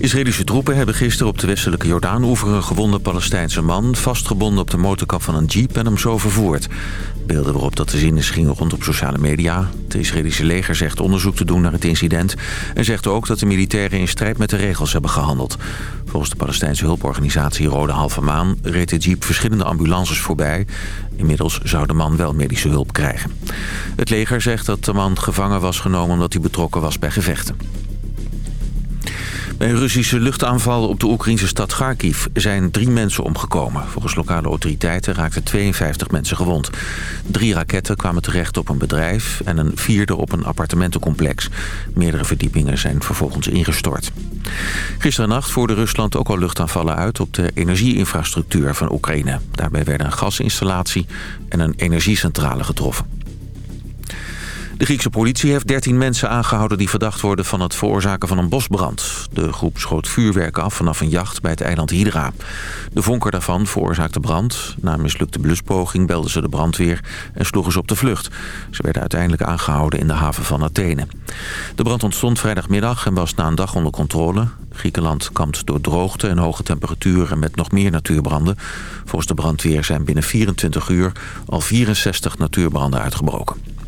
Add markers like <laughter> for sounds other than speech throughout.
Israëlische troepen hebben gisteren op de westelijke Jordaan-oever... een gewonde Palestijnse man vastgebonden op de motorkap van een jeep en hem zo vervoerd. Beelden waarop dat te zien is gingen rond op sociale media. Het Israëlische leger zegt onderzoek te doen naar het incident... en zegt ook dat de militairen in strijd met de regels hebben gehandeld. Volgens de Palestijnse hulporganisatie Rode Halve Maan... reed de jeep verschillende ambulances voorbij. Inmiddels zou de man wel medische hulp krijgen. Het leger zegt dat de man gevangen was genomen omdat hij betrokken was bij gevechten. Bij een Russische luchtaanval op de Oekraïnse stad Kharkiv zijn drie mensen omgekomen. Volgens lokale autoriteiten raakten 52 mensen gewond. Drie raketten kwamen terecht op een bedrijf en een vierde op een appartementencomplex. Meerdere verdiepingen zijn vervolgens ingestort. Gisterennacht voerde Rusland ook al luchtaanvallen uit op de energieinfrastructuur van Oekraïne. Daarbij werden een gasinstallatie en een energiecentrale getroffen. De Griekse politie heeft 13 mensen aangehouden die verdacht worden van het veroorzaken van een bosbrand. De groep schoot vuurwerk af vanaf een jacht bij het eiland Hydra. De vonker daarvan veroorzaakte brand. Na een mislukte bluspoging belden ze de brandweer en sloegen ze op de vlucht. Ze werden uiteindelijk aangehouden in de haven van Athene. De brand ontstond vrijdagmiddag en was na een dag onder controle. Griekenland kampt door droogte en hoge temperaturen met nog meer natuurbranden. Volgens de brandweer zijn binnen 24 uur al 64 natuurbranden uitgebroken.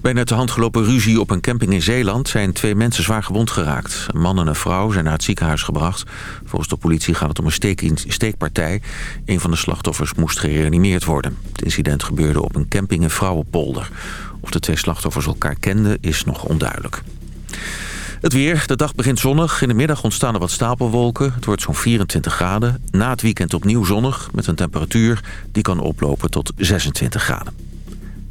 Bij uit de hand gelopen ruzie op een camping in Zeeland... zijn twee mensen zwaar gewond geraakt. Een man en een vrouw zijn naar het ziekenhuis gebracht. Volgens de politie gaat het om een steekpartij. Een van de slachtoffers moest gereanimeerd worden. Het incident gebeurde op een camping in Vrouwenpolder. Of de twee slachtoffers elkaar kenden is nog onduidelijk. Het weer. De dag begint zonnig. In de middag ontstaan er wat stapelwolken. Het wordt zo'n 24 graden. Na het weekend opnieuw zonnig met een temperatuur die kan oplopen tot 26 graden.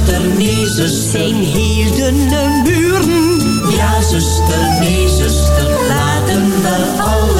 zuster, nee, zuster. Hier de buren. Ja, zuster, nee, zuster. Laten we allemaal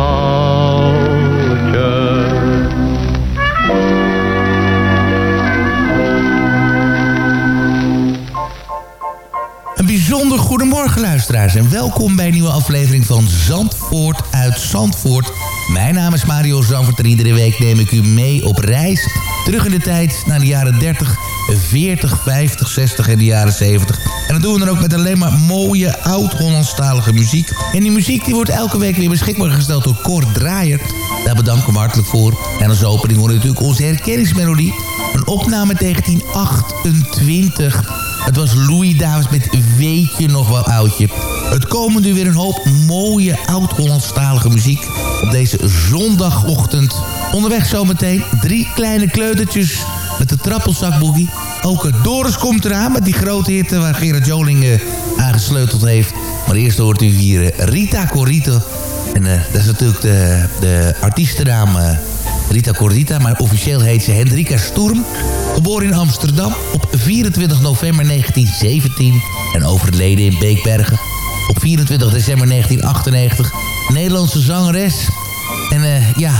Bijzonder goedemorgen luisteraars en welkom bij een nieuwe aflevering van Zandvoort uit Zandvoort. Mijn naam is Mario Zandvoort en iedere week neem ik u mee op reis. Terug in de tijd naar de jaren 30, 40, 50, 60 en de jaren 70. En dat doen we dan ook met alleen maar mooie oud-Hollandstalige muziek. En die muziek die wordt elke week weer beschikbaar gesteld door Cor Draaier. Daar bedanken we hartelijk voor. En als opening hoor natuurlijk onze herkenningsmelodie. Een opname 1928. Het was Louis Davis met Weet je nog wel oudje. Het komen nu weer een hoop mooie oud-Hollandstalige muziek op deze zondagochtend. Onderweg zometeen drie kleine kleutertjes met de trappelzakboogie. Ook Doris komt eraan met die grote hitte waar Gerard Joling eh, aangesleuteld heeft. Maar eerst hoort u hier eh, Rita Corito. En eh, dat is natuurlijk de, de artiestennaam eh, Rita Cordita, maar officieel heet ze Hendrika Sturm. Geboren in Amsterdam op 24 november 1917 en overleden in Beekbergen op 24 december 1998. Nederlandse zangeres. En eh, ja,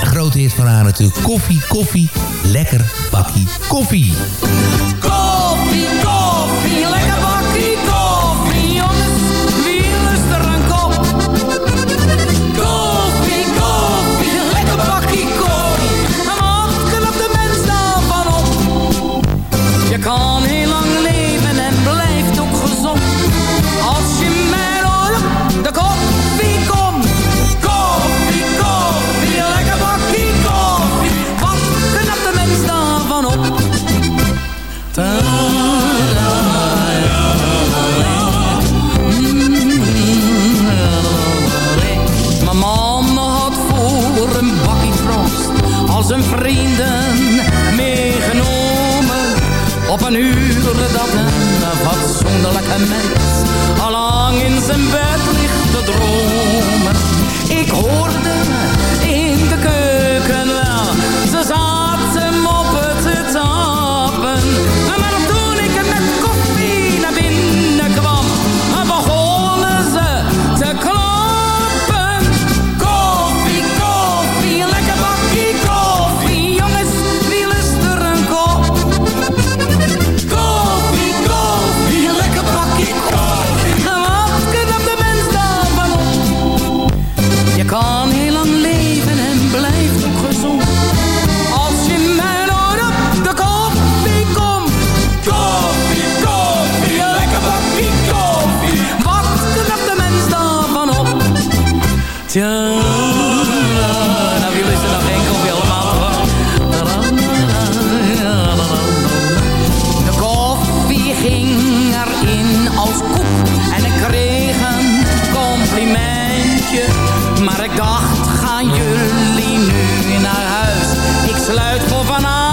een grote hit van haar natuurlijk. Koffie, koffie, lekker bakkie koffie. Koffie, koffie, fatsoenlijke mens Sluit voor vanavond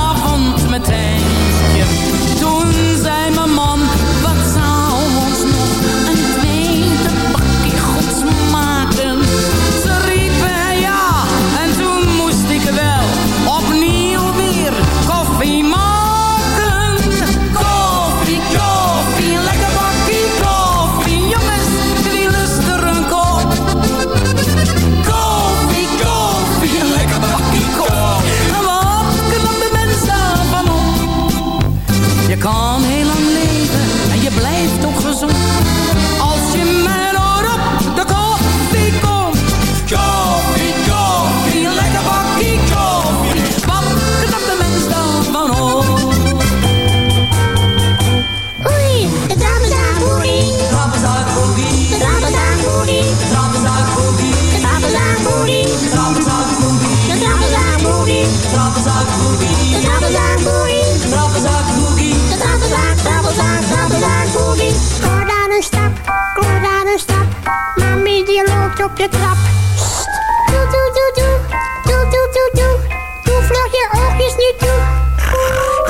de trap. Sst. Doe, doe, doe, doe. Doe, doe, doe, doe. Doe vlug je oogjes niet toe.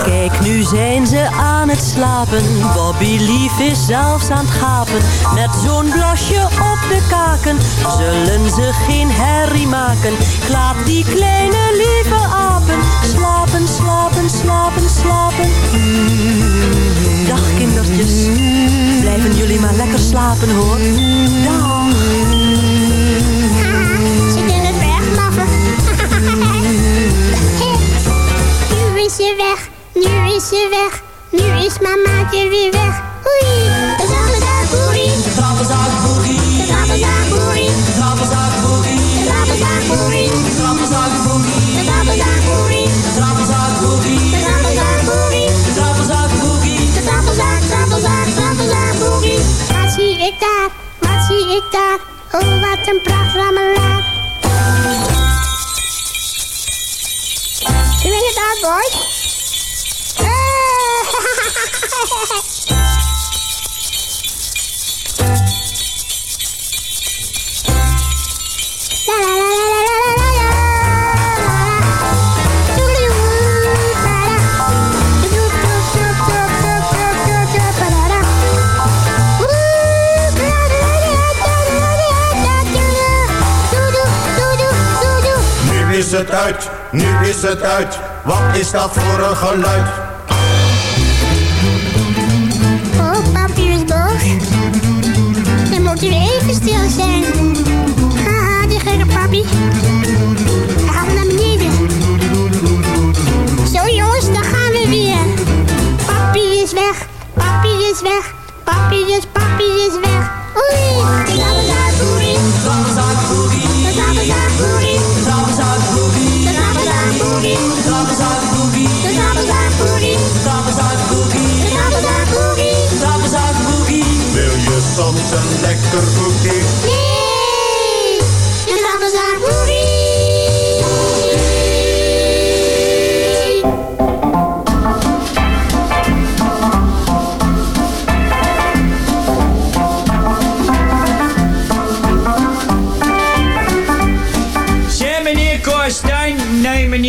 Kijk, nu zijn ze aan het slapen. Bobby Lief is zelfs aan het gapen. Met zo'n blasje op de kaken zullen ze geen herrie maken. Klaap die kleine lieve apen. Slapen, slapen, slapen, slapen. Dag kindertjes, blijven jullie maar lekker slapen hoor. Dag. Nu is ze weg, nu is ze weg. Nu is mamaatje weer weg. Oei, de trappelzak boogie. De trappelzak boogie. De trappelzak boogie. De trappelzak boogie. De trappelzak boogie. De trappelzak boogie. De trappelzak boogie. De trappelzak boogie. De trappelzak boogie. De trappelzak boogie. De trappelzak, trappelzak, trappelzak boogie. Wat zie ik daar? Wat zie ik daar? Oh, wat een pracht rammelaar. Is het uit, nu is het uit. Wat is dat voor een geluid? Oh, papi is boos. Dan moet even stil zijn. Haha, die gekke papi. Hij gaat naar beneden. Zo jongens, daar gaan we weer. Papi is weg, papi is weg. Papi is, papi is weg. Oei, de trappelzak boogie. De boogie. De trappelzak boogie. De trappelzak boogie. De trappelzak boogie. De trappelzak boogie. De trappelzak boogie. Wil je soms een lekker cookie?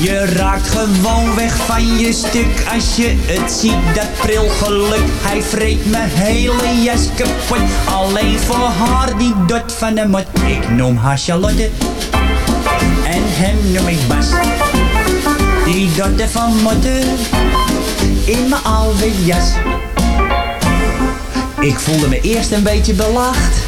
Je raakt gewoon weg van je stuk als je het ziet, dat pril geluk. Hij vreet mijn hele jas kapot, alleen voor haar die dot van de mot. Ik noem haar Charlotte en hem noem ik Bas. Die dotte van motten in mijn oude jas. Ik voelde me eerst een beetje belacht.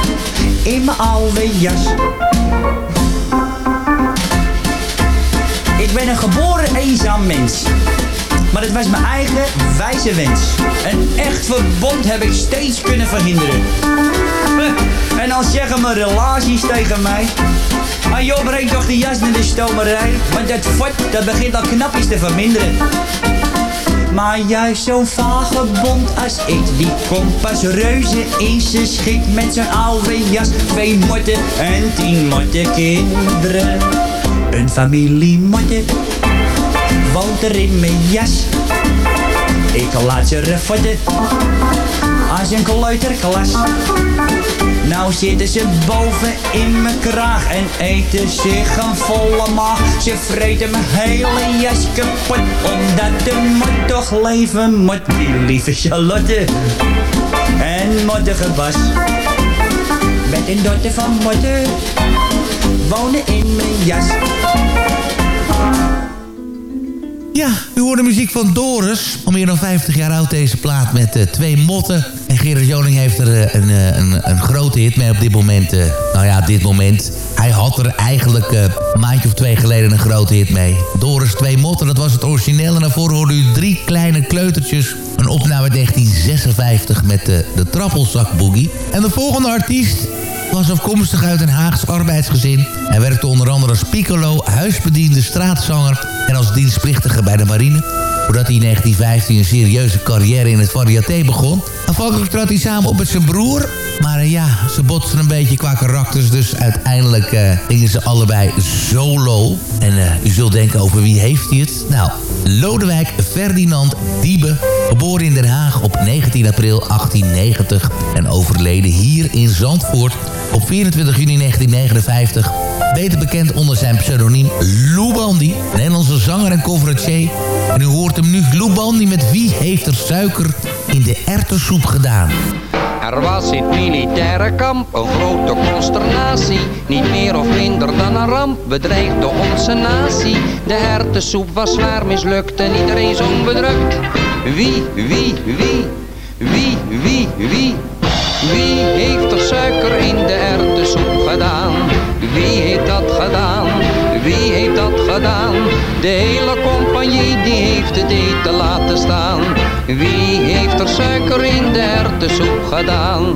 in mijn oude jas. Ik ben een geboren eenzaam mens. Maar het was mijn eigen wijze wens. Een echt verbond heb ik steeds kunnen verhinderen. <laughs> En dan zeggen mijn relaties tegen mij. Ah joh, breng toch die jas naar de stomerij. Want dat fort, dat begint al knapjes te verminderen. Maar juist zo'n vagebond als ik, die komt pas reuze in zijn schik met zijn oude jas. Twee motten en tien motte kinderen. Een familie motten woont er in mijn jas. Ik laat ze refotten als een kleuterklas. Nou zitten ze boven in mijn kraag en eten zich een volle maag. Ze vreten mijn hele jas kapot, omdat de toch leven moet. Lieve Charlotte en mottige Bas. Met een dotter van motten wonen in mijn jas. Ja, u hoort de muziek van Doris. Al meer dan 50 jaar oud deze plaat met uh, twee motten. En Gerard Joning heeft er uh, een, uh, een, een, grote hit mee op dit moment. nou ja, dit moment. Hij had er eigenlijk een maandje of twee geleden een grote hit mee. Doris Twee Motten, dat was het origineel. En daarvoor hoorde u drie kleine kleutertjes. Een opname 1956 met de, de Trappelzak. En de volgende artiest was afkomstig uit een Haags arbeidsgezin. Hij werkte onder andere als piccolo, huisbediende, straatzanger en als dienstplichtige bij de marine. Voordat hij in 1915 een serieuze carrière in het variété begon. Afhankelijk trad hij samen op met zijn broer. Maar uh, ja, ze botsten een beetje qua karakters. Dus uiteindelijk uh, gingen ze allebei solo. En uh, u zult denken over wie heeft hij het? Nou, Lodewijk Ferdinand Diebe. Geboren in Den Haag op 19 april 1890. En overleden hier in Zandvoort op 24 juni 1959 beter bekend onder zijn pseudoniem Lou Bandy. Nederlandse zanger en conferencier. En u hoort hem nu, Lou Bandy met Wie heeft er suiker in de erwtensoep gedaan? Er was in het militaire kamp een grote consternatie. Niet meer of minder dan een ramp bedreigde onze natie. De hertensoep was zwaar mislukt en iedereen zong bedrukt. Wie, wie, wie, wie, wie, wie... Wie heeft er suiker in de erwtensoep gedaan? Wie heeft dat gedaan? Wie heeft dat gedaan? De hele compagnie die heeft het eten laten staan. Wie heeft er suiker in de erwtensoep gedaan?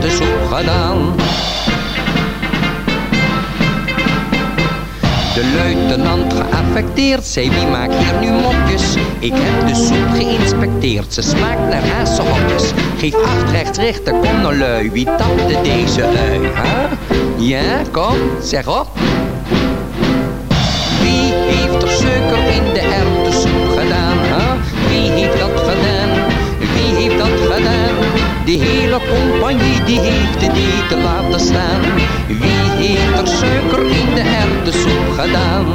De erwtensoep gedaan? De luitenant geaffecteerd zei wie maakt hier nu mopjes Ik heb de soep geïnspecteerd, ze smaakt naar hazenhokjes Geef acht rechts rechter, kom nou lui, wie tapte deze ui? Ja, kom, zeg op Wie heeft er suiker in de De hele compagnie die heeft het eten laten staan. Wie heeft er suiker in de erwtensoep gedaan?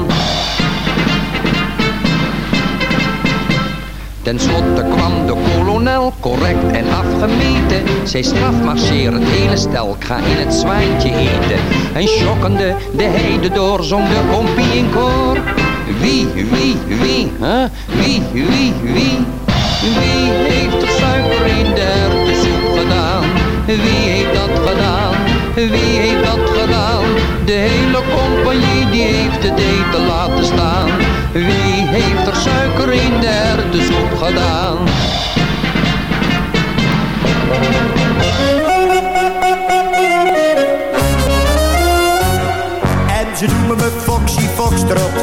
Ten slotte kwam de kolonel, correct en afgemeten. Zij strafmarcheer het hele stel, ik ga in het zwijntje eten. En schokkende de heide door, zong de kompie in koor. Wie, wie, wie, hè? Wie, wie, wie? Wie heeft er suiker in de? Wie heeft dat gedaan? Wie heeft dat gedaan? De hele compagnie die heeft het eten laten staan. Wie heeft er suiker in de erwtensoep gedaan? En ze noemen me Foxy Foxtrot,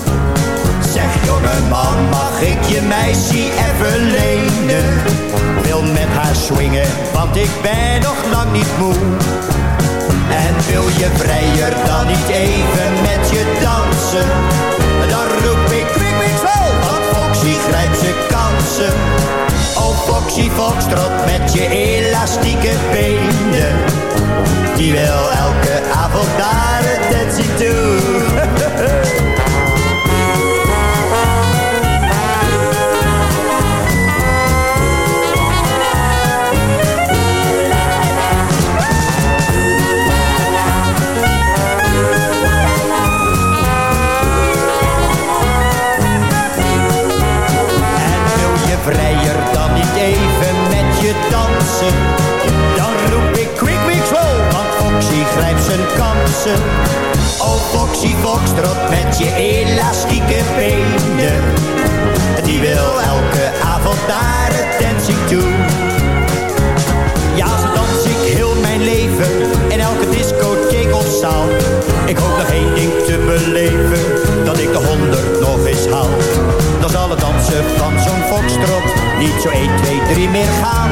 Zeg jongeman, mag ik je meisje even lenen? Wil met haar swingen, want ik ben nog lang niet moe. En wil je vrijer dan niet even met je dansen? Dan roep ik kwik, kwik, wel, want Foxy grijpt zijn kansen. Oh Foxy Foxtrot met je elastieke benen. Die wil elke avond naar het dansie toe. <laughs> Foxy Foxtrot met je elastieke benen. Die wil elke avond naar het dancing toe. Ja, zo dans ik heel mijn leven in elke discotheek of zaal. Ik hoop nog één ding te beleven, dat ik de honderd nog eens haal. Dan zal het dansen van zo'n foxtrot niet zo 1, 2, 3 meer gaan.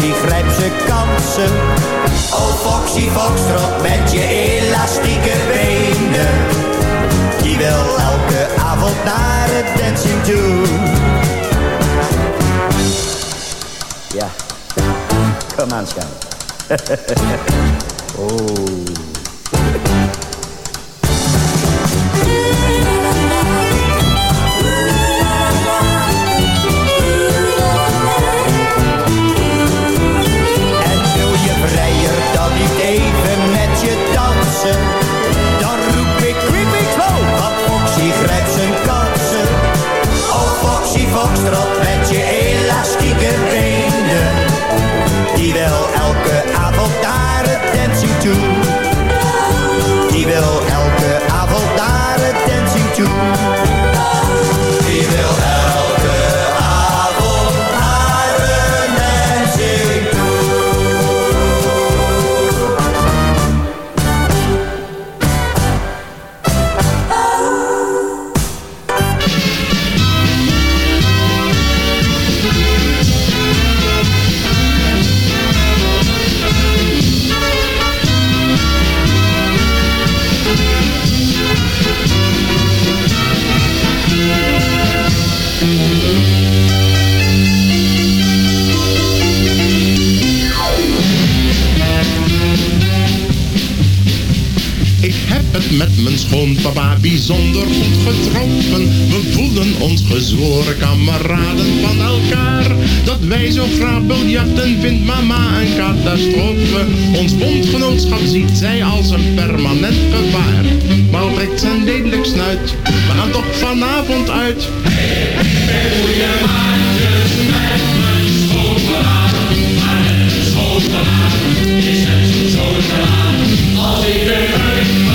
Foxy grijpt zijn kansen. Oh Foxy Foxtrot met je elastieke benen. Die wil elke avond naar het dancing toe. Ja, kom aan, schat. <laughs> oh. Het met mijn schoonpapa bijzonder goed getroffen. We voelden ons gezworen kameraden van elkaar. Dat wij zo graag biljarten vindt mama een catastrofe. Ons bondgenootschap ziet zij als een permanent gevaar. Maar trekt zijn lelijk snuit, we gaan toch vanavond uit. Als ik weer uit mijn licht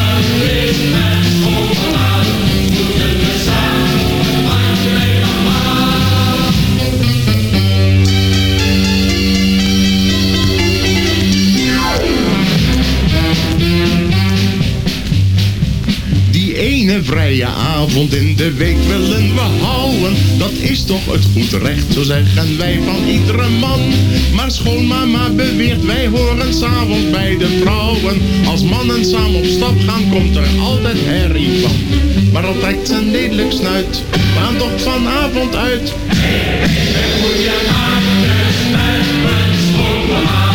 ene vrije avond in de week willen we houden. Dat is toch het goed recht, zo zeggen wij van iedere man. Maar schoonmama beweert, wij horen s'avonds bij de vrouwen. Als mannen samen op stap gaan, komt er altijd herrie van. Maar al trekt zijn lelijk snuit, we gaan toch vanavond uit. Als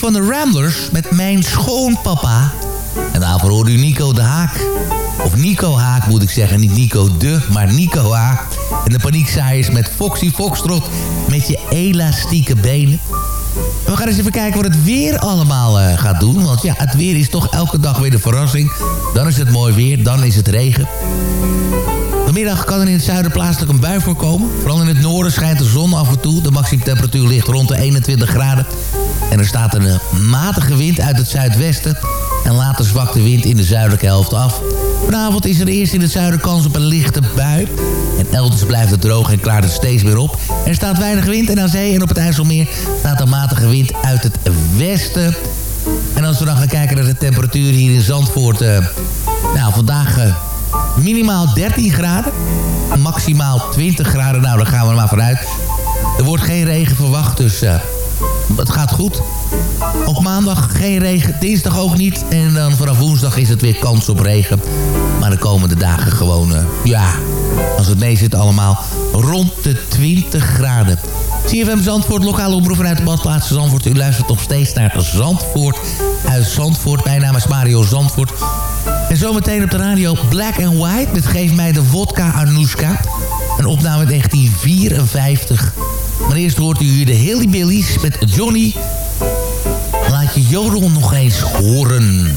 van de Ramblers met Mijn Schoonpapa. En daarvoor hoorde u Nico de Haak. Of Nico Haak moet ik zeggen, niet Nico de, maar Nico Haak. En de paniekzaaiers met Foxy Foxtrot met je elastieke benen. We gaan eens even kijken wat het weer allemaal uh, gaat doen. Want ja, het weer is toch elke dag weer de verrassing. Dan is het mooi weer, dan is het regen. Vanmiddag kan er in het zuiden plaatselijk een bui voorkomen. Vooral in het noorden schijnt de zon af en toe. De maximumtemperatuur ligt rond de 21 graden. En er staat een uh, matige wind uit het zuidwesten. En later zwakt de wind in de zuidelijke helft af. Vanavond is er eerst in het zuiden kans op een lichte bui. En elders blijft het droog en klaart het steeds weer op. Er staat weinig wind en aan zee en op het IJsselmeer staat een matige wind uit het westen. En als we dan gaan kijken naar de temperatuur hier in Zandvoort... Uh, nou, vandaag uh, minimaal 13 graden. Maximaal 20 graden. Nou, daar gaan we er maar vanuit. Er wordt geen regen verwacht, dus uh, het gaat goed. Op maandag geen regen, dinsdag ook niet. En dan vanaf woensdag is het weer kans op regen. Maar de komende dagen gewoon, uh, ja, als het mee zit allemaal, rond de 20 graden. CFM Zandvoort, lokale omroep vanuit de badplaats Zandvoort. U luistert nog steeds naar Zandvoort uit Zandvoort. Mijn naam is Mario Zandvoort. En zometeen op de radio Black and White met Geef mij de vodka Anoushka. Een opname 1954. Maar eerst hoort u hier de Hillybillies met Johnny. Laat je jodel nog eens horen.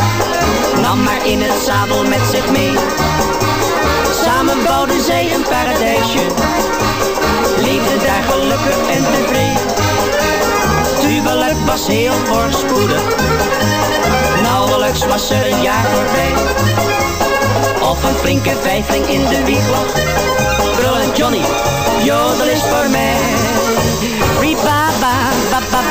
Nam maar in het zadel met zich mee. Samen bouwden zij een paradijsje. Leefde daar gelukkig en tevreden. Tubeluik was heel voorspoedig. Nauwelijks was er een jaar voorbij. Of een flinke vijfling in de wieg lag. Brullend Johnny, jodel is voor mij. Ribaba, baba,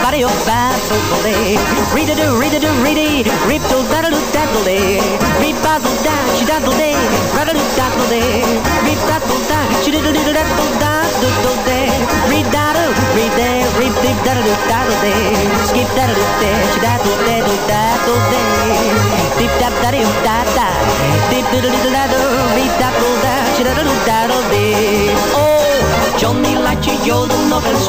oh, babble, day. Read it, read it, read it. Rip, do, daddle, daddle, day. Rip, daddle, da, she daddle, day. Raddle, daddle, day. Rip, daddle, da, she diddle, diddle, daddle, daddle, day. Read, daddle, read. Rip, dip, daddle, daddle, day. Skip, daddle, daddle, day. Dip, dap, daddle, da, da. Dip, diddle, diddle, daddle. Rip, daddle. Oh, Johnny, laat je jodel nog eens.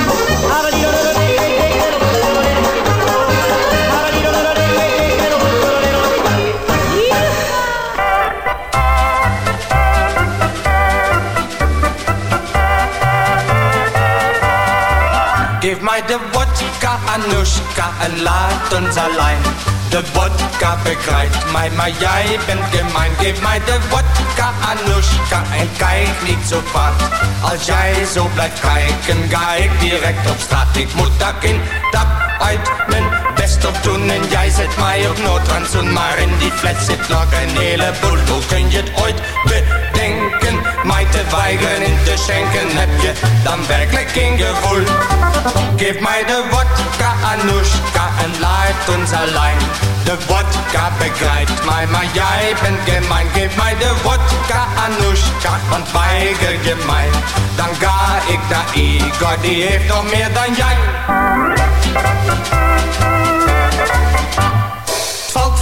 Vodka, Anushka, en laat ons alleen. De vodka begrijpt mij, maar jij bent gemein. Geef mij de vodka, Anushka, en kijk niet zo vaak. Als jij zo blijft kijken, ga ik direct op straat. Ik moet daar in, tap uit mijn best op doen. En jij zet mij op noodrandzoen. Maar in die flat zit nog een heleboel. Hoe kun je het ooit bedenken? Mij te weigeren in te schenken, heb je dan werkelijk geen gevoel. Geef mij de vodka, Anushka, en laat ons alleen. De vodka begrijpt mij, maar jij bent gemein. Geef mij de vodka, Anushka, want weiger je mij. Dan ga ik naar Igor, die heeft nog meer dan jij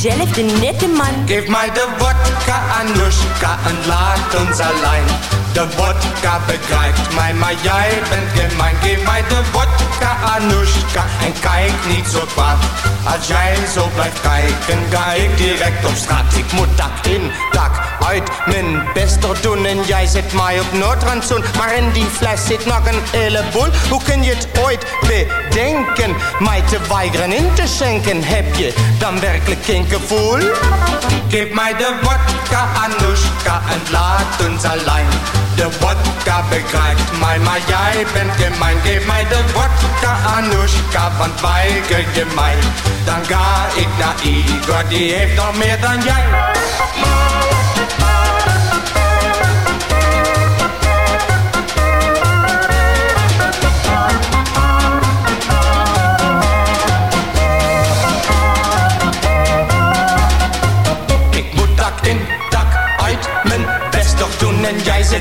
Diezelfde nette man Geef mij de vodka Anoushka En laat ons alleen de vodka begrijpt mij, maar jij bent gemein. Geef mij de vodka, Anushka, en kijk niet zo kwaad. Als jij zo blijft kijken, ga ik direct op straat. Ik moet dak in, dak uit, mijn best doen. En jij zet mij op noodrandzoen. Maar in die fles zit nog een heleboel. Hoe kun je het ooit bedenken? Mij te weigeren in te schenken, heb je dan werkelijk geen gevoel? Geef mij de vodka, Anushka, en laat ons alleen. De vodka begrijpt mij, maar jij bent gemein. Geef mij de vodka, Anushka, want weiger je mij. Dan ga ik naar Igor, die heeft nog meer dan jij.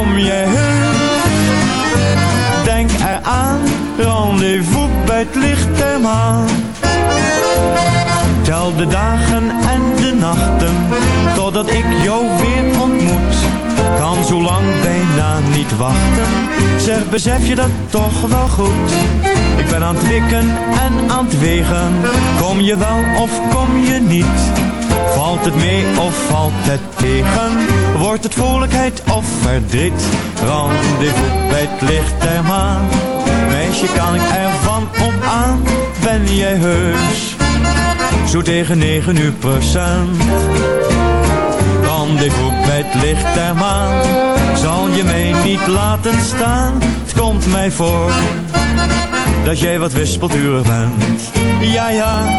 Kom jij heus? Denk eraan. Rendezvous bij het licht der maan. Tel de dagen en de nachten, totdat ik jou weer ontmoet. Kan zo lang bijna niet wachten, zeg besef je dat toch wel goed. Ik ben aan het wikken en aan het wegen, kom je wel of kom je niet. Valt het mee of valt het tegen? Wordt het vrolijkheid of verdriet? Rendezvous bij het licht der maan. Meisje, kan ik ervan op aan? Ben jij heus? Zo tegen negen uur procent. Rendezvous bij het licht der maan. Zal je mij niet laten staan? Het komt mij voor dat jij wat wispelturig bent. Ja, ja,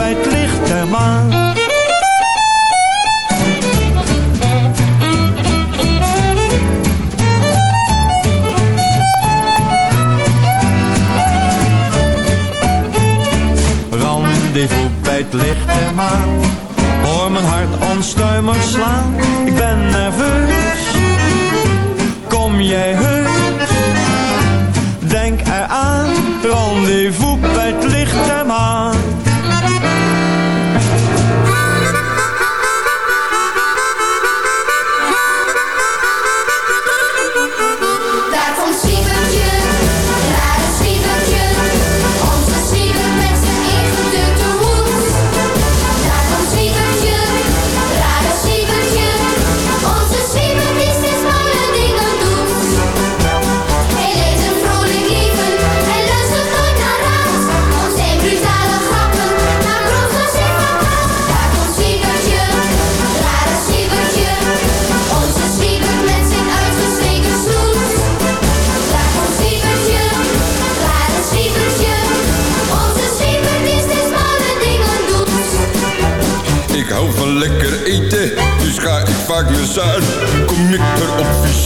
licht der maan. Hoor mijn hart onstuimig slaan, ik ben nerveus. Kom jij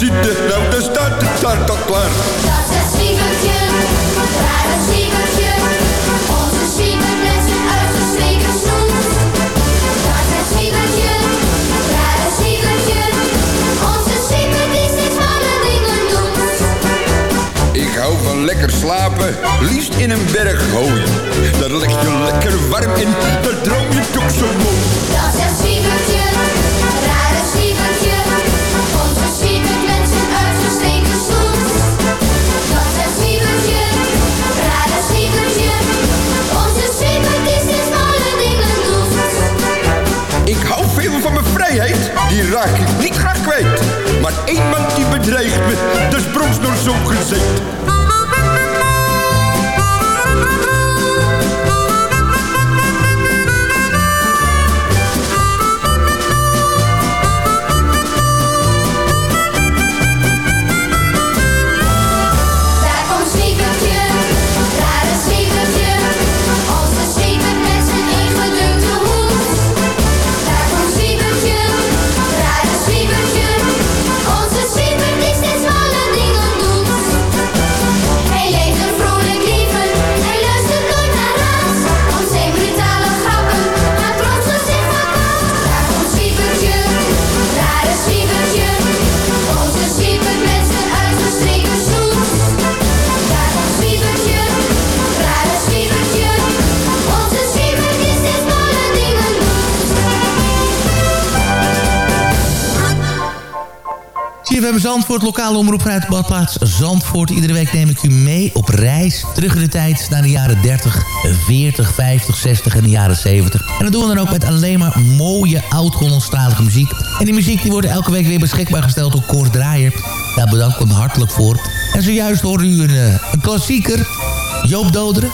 op visite, nou dan staat de taart al klaar. Dat is Siebertje, rare Siebertje, onze Siebert met zijn uitgestreken snoet. Dat is Siebertje, rare Siebertje, onze Siebert die steeds malle dingen doet. Ik hou van lekker slapen, liefst in een berg gooien. Daar leg je lekker warm in, daar droom je toch zo mooi. Dat is Siebertje, Zandvoort, lokale omroep vanuit badplaats Zandvoort. Iedere week neem ik u mee op reis. Terug in de tijd naar de jaren 30, 40, 50, 60 en de jaren 70. En dat doen we dan ook met alleen maar mooie oud-Hollandstalige muziek. En die muziek die wordt elke week weer beschikbaar gesteld door Kort Draaier. Daar bedank ik hem hartelijk voor. En zojuist hoorde u een, eh, een klassieker. Joop Doderen.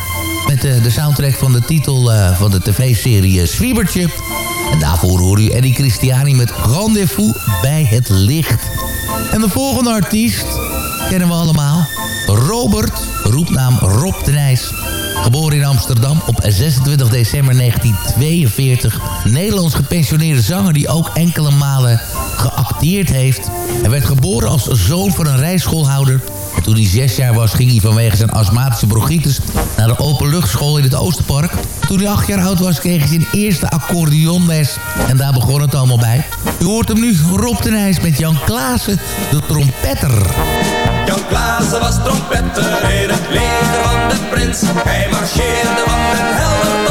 Met de, de soundtrack van de titel eh, van de tv-serie eh, Zwiebertje. En daarvoor hoor u Eddie Christiani met Rendezvous bij het licht. En de volgende artiest kennen we allemaal. Robert, roepnaam Rob de Nijs. Geboren in Amsterdam op 26 december 1942. Nederlands gepensioneerde zanger die ook enkele malen geacteerd heeft. Hij werd geboren als zoon van een rijschoolhouder Toen hij zes jaar was, ging hij vanwege zijn astmatische bronchitis naar de openluchtschool in het Oosterpark. Toen hij acht jaar oud was, kreeg hij zijn eerste accordeonles. En daar begon het allemaal bij. U hoort hem nu, Rob de Nijs met Jan Klaassen, de trompetter. Jan Klaassen was trompetter in het leger van de prins. Hij marcheerde van den helder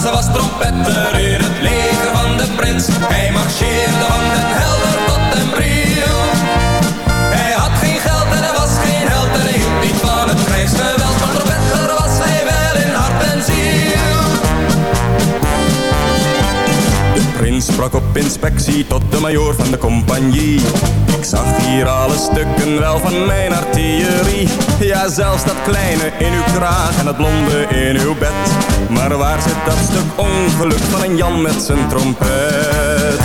Klaassen was trompetter in het leger van de prins. Hij marcheerde van den helder tot den bril. Hij had geen geld en hij was geen held en hij hield niet van het krijgsgeweld. Maar trompetter was hij wel in hart en ziel. De prins sprak inspectie tot de majoor van de compagnie. Ik zag hier alle stukken wel van mijn artillerie. Ja, zelfs dat kleine in uw kraag en dat blonde in uw bed. Maar waar zit dat stuk ongeluk van een Jan met zijn trompet?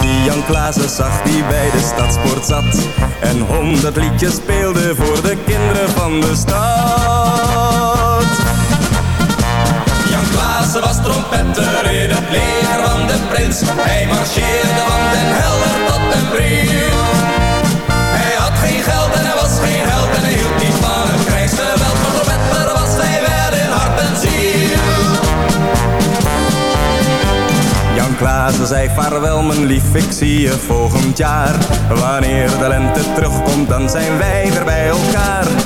Die Jan Klaassen zag die bij de stadspoort zat. En honderd liedjes speelde voor de kinderen van de stad. Klaassen was trompetter in het leger van de prins. Hij marcheerde van den helder tot den bril. Hij had geen geld en hij was geen held en hij hield niet van het krijgsgeweld. Maar trompetter was hij wel in hart en ziel. Jan Klaassen zei vaarwel mijn lief, ik zie je volgend jaar. Wanneer de lente terugkomt, dan zijn wij weer bij elkaar.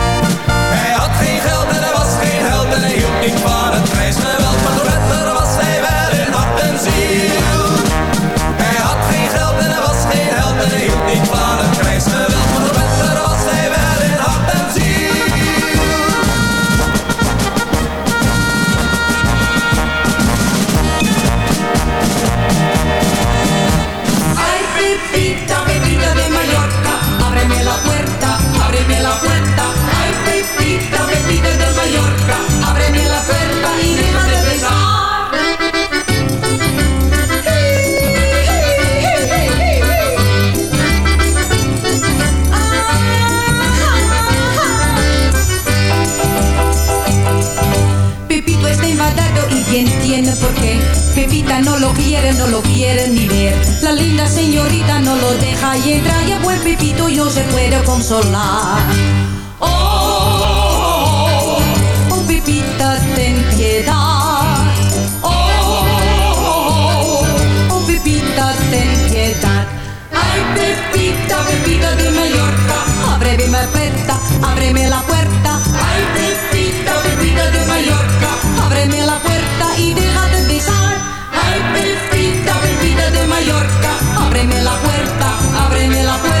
Niet van het krijgsgeweld. Maar trompetter was hij wel in hart en ziel. Hij had geen geld en hij was geen held en hij hield niet van het bien tiene por qué. Pepita no lo quiere, no lo quiere ni ver. La linda señorita no lo deja y entra y a buen Pepito no se puede consolar. Oh, oh, oh, oh, Pepita, ten piedad. Oh, oh, oh, oh, Pepita, ten piedad. Ay, Pepita, Pepita de Mallorca, ábreme la puerta, ábreme la puerta. Ay, Pepita, Pepita de Mallorca, ábreme la puerta y deja de besar. Ay, Pepita, Pepita de Mallorca, ábreme la puerta, ábreme la puerta.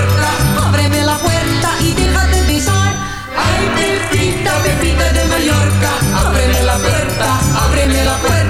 la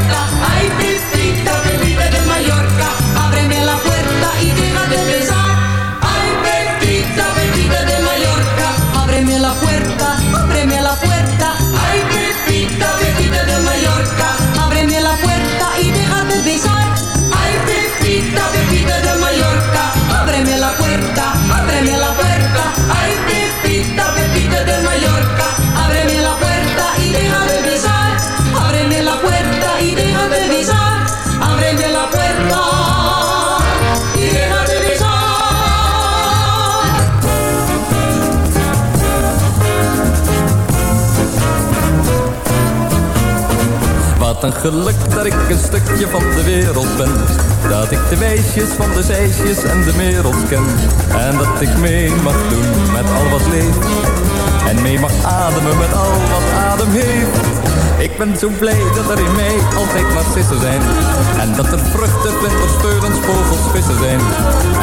geluk dat ik een stukje van de wereld ben. Dat ik de weesjes van de zeisjes en de merels ken. En dat ik mee mag doen met al wat leeft. En mee mag ademen met al wat adem heeft. Ik ben zo blij dat er in mij altijd narcissen zijn. En dat er vruchten, vlinders, speurens, vogels, vissen zijn.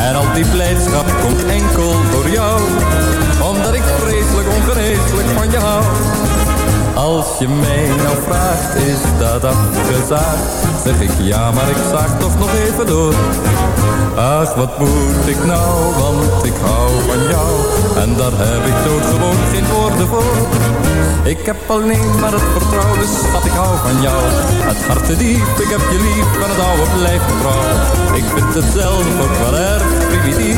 En al die blijdschap komt enkel door jou. Omdat ik vreselijk ongeneeslijk van je hou. Als je mij nou vraagt, is dat afgezaagd? Zeg ik ja, maar ik zaag toch nog even door. Ach, wat moet ik nou, want ik hou van jou. En daar heb ik gewoon geen woorden voor. Ik heb alleen maar het vertrouwen, dus schat, ik hou van jou. Het hart te diep, ik heb je lief, en het oude blijft trouw. Ik vind het zelf ook wel erg primitief.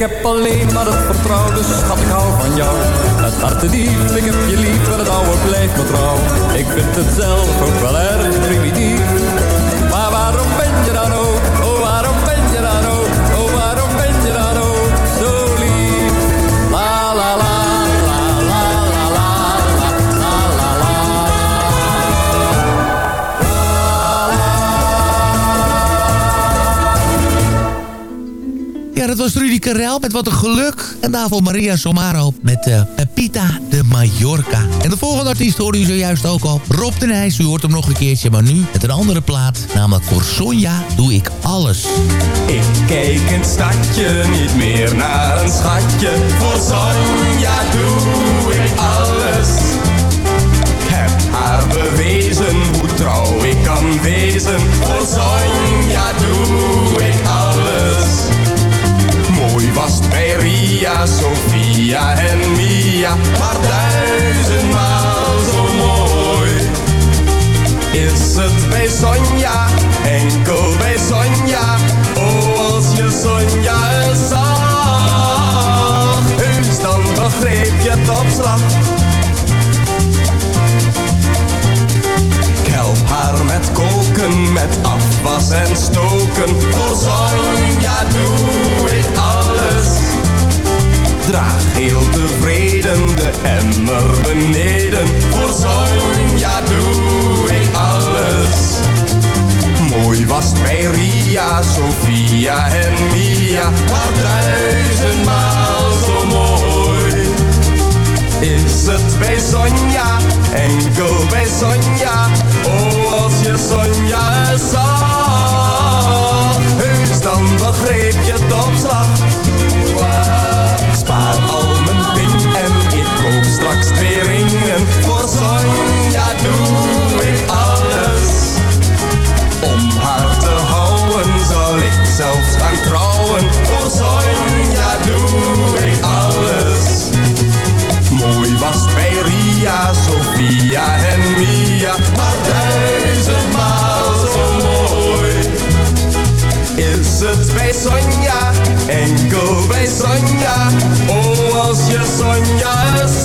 Heb alleen maar het vertrouwen, dus schat ik hou van jou. Het hart te diep, ik heb je lief, en het oude blijft me trouw. Ik vind het zelf ook wel erg primitief. Was Rudy Karel met Wat een Geluk. En daarvoor Maria Somaro met uh, Pepita de Mallorca. En de volgende artiest hoorde u zojuist ook al. Rob de Nijs, u hoort hem nog een keertje, maar nu met een andere plaat. Namelijk voor Sonja doe ik alles. Ik kijk het stadje niet meer naar een schatje. Voor Sonja doe ik alles. Heb haar bewezen hoe trouw ik kan wezen. Voor Sonja doe ik alles. Mooi was bij Ria, Sofia en Mia, maar duizendmaal zo mooi. Is het bij Sonja, enkel bij Sonja, oh als je Sonja eens zag, heus dan begreep je het op slag. Haar met koken, met afwas en stoken, voor Sonja doe heel tevreden de emmer beneden. Voor Sonja doe ik alles. Mooi was bij Ria, Sofia en Mia. Maar duizendmaal zo mooi. Is het bij Sonja, enkel bij Sonja. Oh, als je Sonja zag. Heus dan begreep je het op Sonja doe ik alles. Om haar te houden zal ik zelfs gaan trouwen. Voor Sonja doe ik alles. Mooi was bij Ria, Sofia en Mia. Maar duizendmaal zo mooi. Is het bij Sonja, enkel bij Sonja. Oh, als je Sonja eens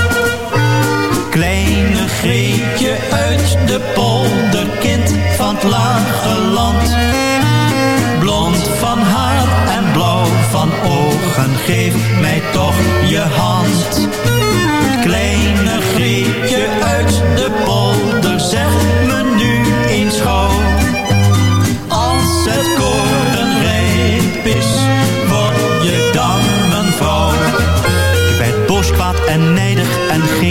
Kleine Greetje uit de polder, kind van het lage land. Blond van haar en blauw van ogen, geef mij toch je hand. Kleine Greetje uit de polder, zeg me nu eens gauw. Als het koren rijp is, word je dan mijn vrouw. Ik werd boos, kwaad en nijdig en haar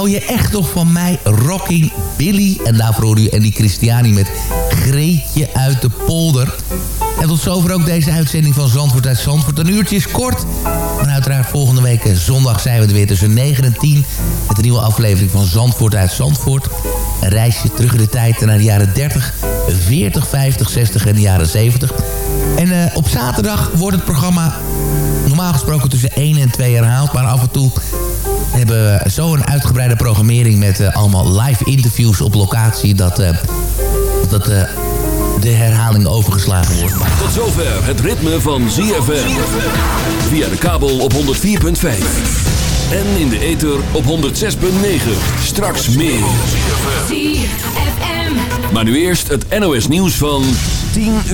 Hou je echt nog van mij, Rocking Billy. En daarvoor hoorde u Andy Christiani met Greetje uit de polder. En tot zover ook deze uitzending van Zandvoort uit Zandvoort. Een uurtje is kort. Maar uiteraard volgende week eh, zondag zijn we er weer tussen 9 en 10. Met een nieuwe aflevering van Zandvoort uit Zandvoort. Een reisje terug in de tijd naar de jaren 30, 40, 50, 60 en de jaren 70. En eh, op zaterdag wordt het programma normaal gesproken tussen 1 en 2 herhaald. Maar af en toe hebben zo'n uitgebreide programmering met eh, allemaal live interviews op locatie... dat, eh, dat eh, de herhaling overgeslagen wordt. Tot zover het ritme van ZFM. Via de kabel op 104.5. En in de ether op 106.9. Straks meer. ZFM. Maar nu eerst het NOS nieuws van 10 uur.